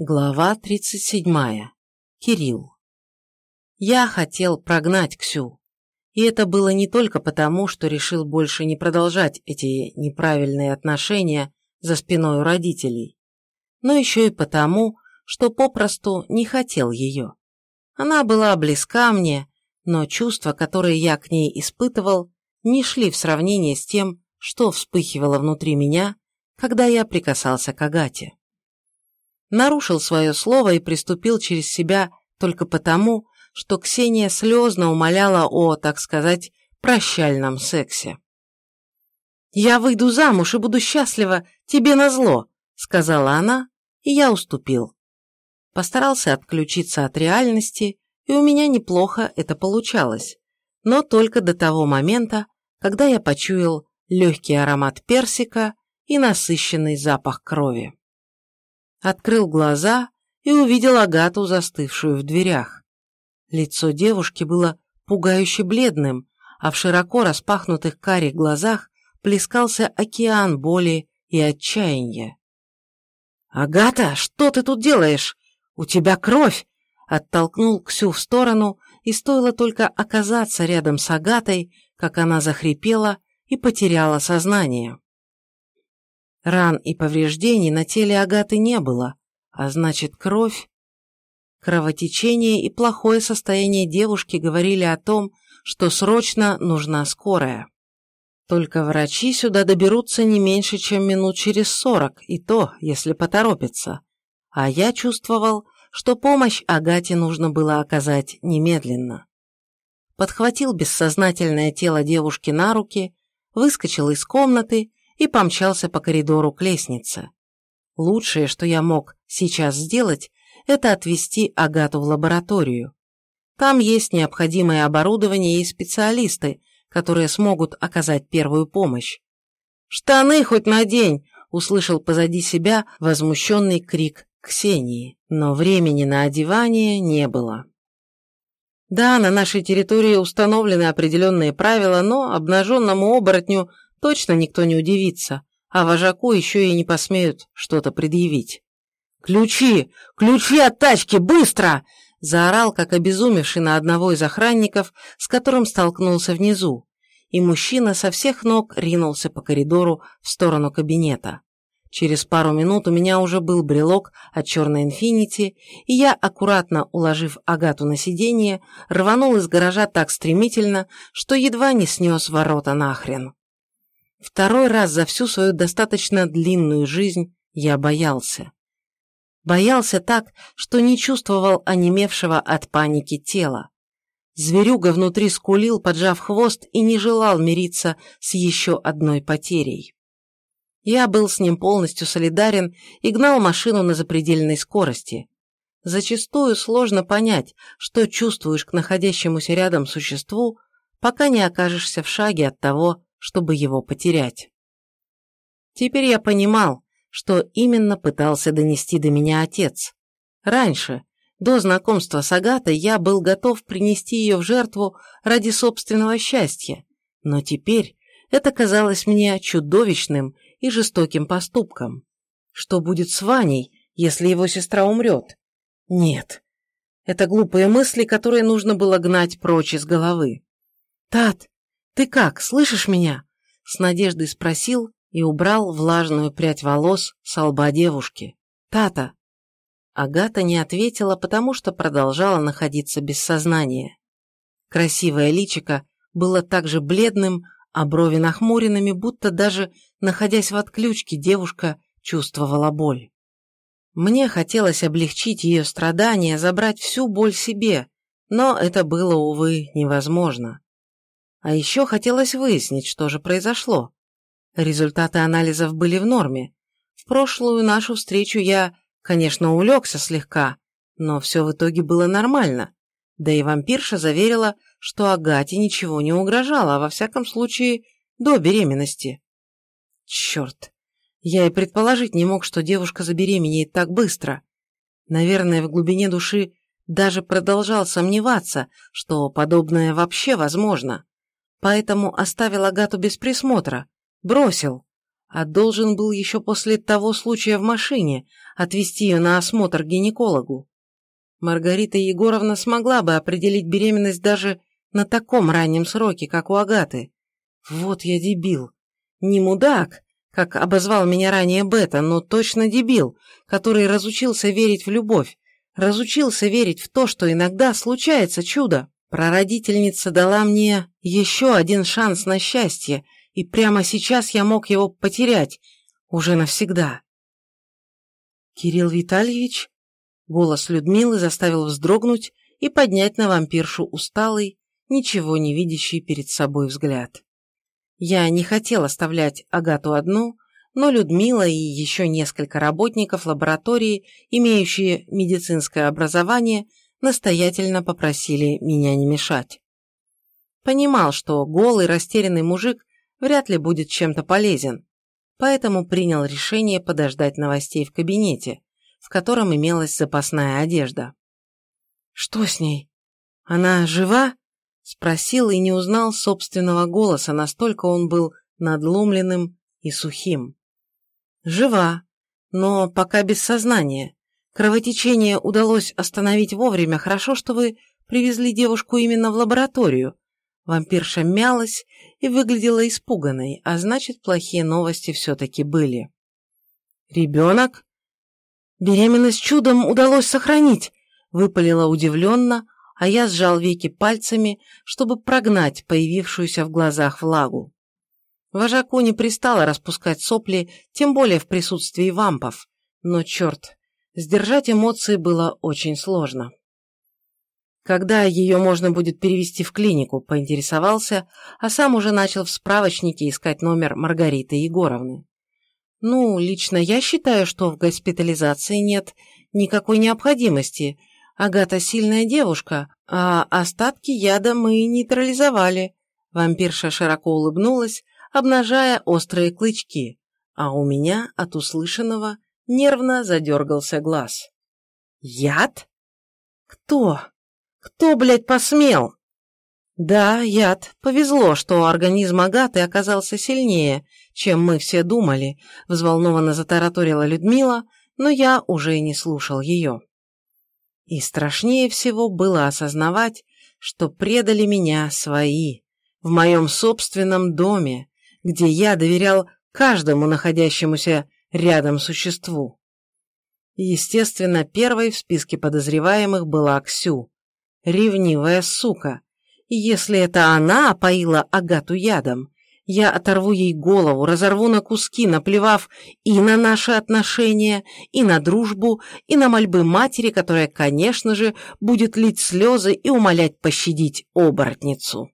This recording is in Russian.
Глава 37. Кирилл. Я хотел прогнать Ксю. И это было не только потому, что решил больше не продолжать эти неправильные отношения за спиной у родителей, но еще и потому, что попросту не хотел ее. Она была близка мне, но чувства, которые я к ней испытывал, не шли в сравнение с тем, что вспыхивало внутри меня, когда я прикасался к Агате нарушил свое слово и приступил через себя только потому, что Ксения слезно умоляла о, так сказать, прощальном сексе. «Я выйду замуж и буду счастлива, тебе назло», — сказала она, и я уступил. Постарался отключиться от реальности, и у меня неплохо это получалось, но только до того момента, когда я почуял легкий аромат персика и насыщенный запах крови открыл глаза и увидел Агату, застывшую в дверях. Лицо девушки было пугающе бледным, а в широко распахнутых карих глазах плескался океан боли и отчаяния. «Агата, что ты тут делаешь? У тебя кровь!» Оттолкнул Ксю в сторону, и стоило только оказаться рядом с Агатой, как она захрипела и потеряла сознание. Ран и повреждений на теле Агаты не было, а значит, кровь... Кровотечение и плохое состояние девушки говорили о том, что срочно нужна скорая. Только врачи сюда доберутся не меньше, чем минут через сорок, и то, если поторопятся. А я чувствовал, что помощь Агате нужно было оказать немедленно. Подхватил бессознательное тело девушки на руки, выскочил из комнаты и помчался по коридору к лестнице. Лучшее, что я мог сейчас сделать, это отвезти Агату в лабораторию. Там есть необходимое оборудование и специалисты, которые смогут оказать первую помощь. «Штаны хоть надень!» – услышал позади себя возмущенный крик Ксении, но времени на одевание не было. Да, на нашей территории установлены определенные правила, но обнаженному оборотню точно никто не удивится, а вожаку еще и не посмеют что-то предъявить. «Ключи! Ключи от тачки! Быстро!» заорал, как обезумевший на одного из охранников, с которым столкнулся внизу, и мужчина со всех ног ринулся по коридору в сторону кабинета. Через пару минут у меня уже был брелок от черной инфинити, и я, аккуратно уложив Агату на сиденье, рванул из гаража так стремительно, что едва не снес ворота нахрен. Второй раз за всю свою достаточно длинную жизнь я боялся. Боялся так, что не чувствовал онемевшего от паники тела. Зверюга внутри скулил, поджав хвост, и не желал мириться с еще одной потерей. Я был с ним полностью солидарен и гнал машину на запредельной скорости. Зачастую сложно понять, что чувствуешь к находящемуся рядом существу, пока не окажешься в шаге от того, чтобы его потерять. Теперь я понимал, что именно пытался донести до меня отец. Раньше, до знакомства с Агатой, я был готов принести ее в жертву ради собственного счастья, но теперь это казалось мне чудовищным и жестоким поступком. Что будет с Ваней, если его сестра умрет? Нет. Это глупые мысли, которые нужно было гнать прочь из головы. «Тат, «Ты как, слышишь меня?» — с надеждой спросил и убрал влажную прядь волос с лба девушки. «Тата!» Агата не ответила, потому что продолжала находиться без сознания. Красивое личико было также бледным, а брови нахмуренными, будто даже находясь в отключке, девушка чувствовала боль. Мне хотелось облегчить ее страдания, забрать всю боль себе, но это было, увы, невозможно. А еще хотелось выяснить, что же произошло. Результаты анализов были в норме. В прошлую нашу встречу я, конечно, улегся слегка, но все в итоге было нормально. Да и вампирша заверила, что Агате ничего не угрожало, а во всяком случае до беременности. Черт, я и предположить не мог, что девушка забеременеет так быстро. Наверное, в глубине души даже продолжал сомневаться, что подобное вообще возможно поэтому оставил Агату без присмотра, бросил, а должен был еще после того случая в машине отвезти ее на осмотр к гинекологу. Маргарита Егоровна смогла бы определить беременность даже на таком раннем сроке, как у Агаты. Вот я дебил. Не мудак, как обозвал меня ранее Бета, но точно дебил, который разучился верить в любовь, разучился верить в то, что иногда случается чудо. Прародительница дала мне еще один шанс на счастье, и прямо сейчас я мог его потерять, уже навсегда. «Кирилл Витальевич?» Голос Людмилы заставил вздрогнуть и поднять на вампиршу усталый, ничего не видящий перед собой взгляд. Я не хотел оставлять Агату одну, но Людмила и еще несколько работников лаборатории, имеющие медицинское образование, настоятельно попросили меня не мешать. Понимал, что голый растерянный мужик вряд ли будет чем-то полезен, поэтому принял решение подождать новостей в кабинете, в котором имелась запасная одежда. «Что с ней? Она жива?» – спросил и не узнал собственного голоса, настолько он был надломленным и сухим. «Жива, но пока без сознания. Кровотечение удалось остановить вовремя. Хорошо, что вы привезли девушку именно в лабораторию. Вампирша мялась и выглядела испуганной, а значит, плохие новости все-таки были. «Ребенок?» «Беременность чудом удалось сохранить», — выпалила удивленно, а я сжал веки пальцами, чтобы прогнать появившуюся в глазах влагу. Вожаку не пристало распускать сопли, тем более в присутствии вампов, но, черт, сдержать эмоции было очень сложно. Когда ее можно будет перевести в клинику, поинтересовался, а сам уже начал в справочнике искать номер Маргариты Егоровны. Ну, лично я считаю, что в госпитализации нет никакой необходимости. Агата сильная девушка, а остатки яда мы нейтрализовали. Вампирша широко улыбнулась, обнажая острые клычки, а у меня от услышанного нервно задергался глаз. «Яд? Кто?» Кто, блядь, посмел? Да, яд. Повезло, что организм Агаты оказался сильнее, чем мы все думали, взволнованно затараторила Людмила, но я уже и не слушал ее. И страшнее всего было осознавать, что предали меня свои, в моем собственном доме, где я доверял каждому находящемуся рядом существу. Естественно, первой в списке подозреваемых была Ксю, Ревнивая сука. И если это она опоила Агату ядом, я оторву ей голову, разорву на куски, наплевав и на наши отношения, и на дружбу, и на мольбы матери, которая, конечно же, будет лить слезы и умолять пощадить оборотницу.